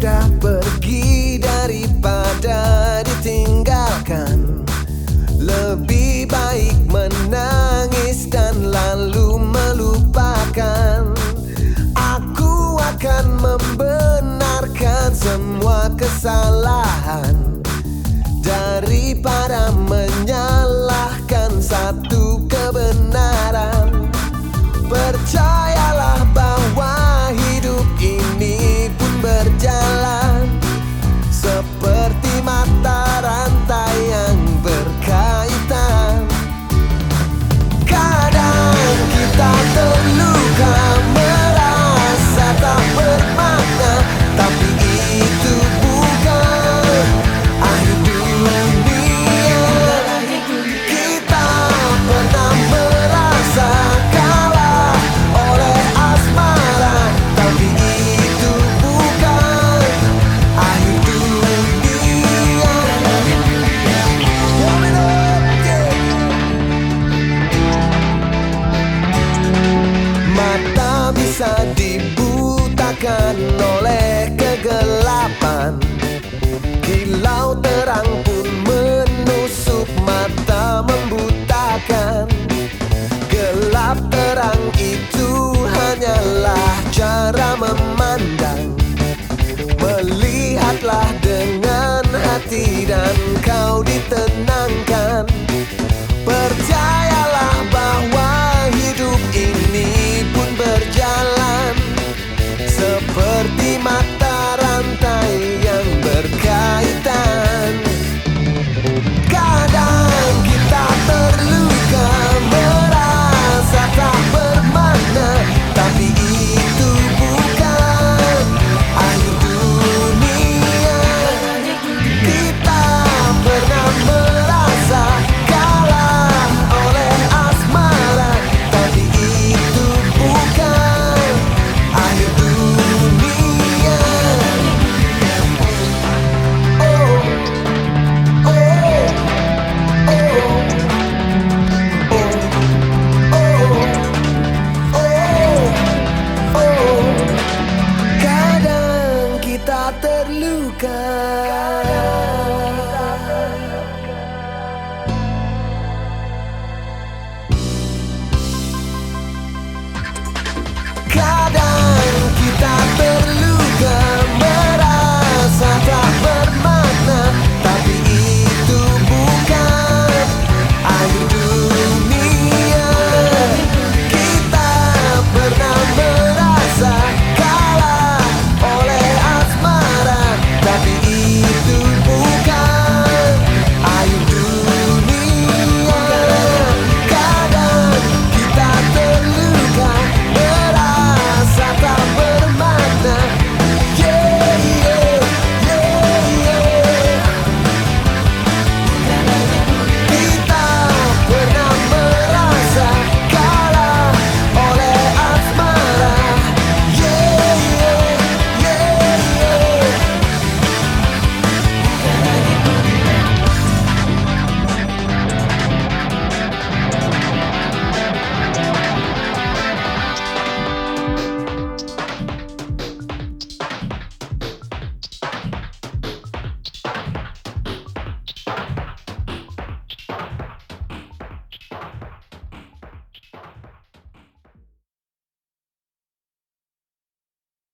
down kesalahan daripada hilau terang terluka. through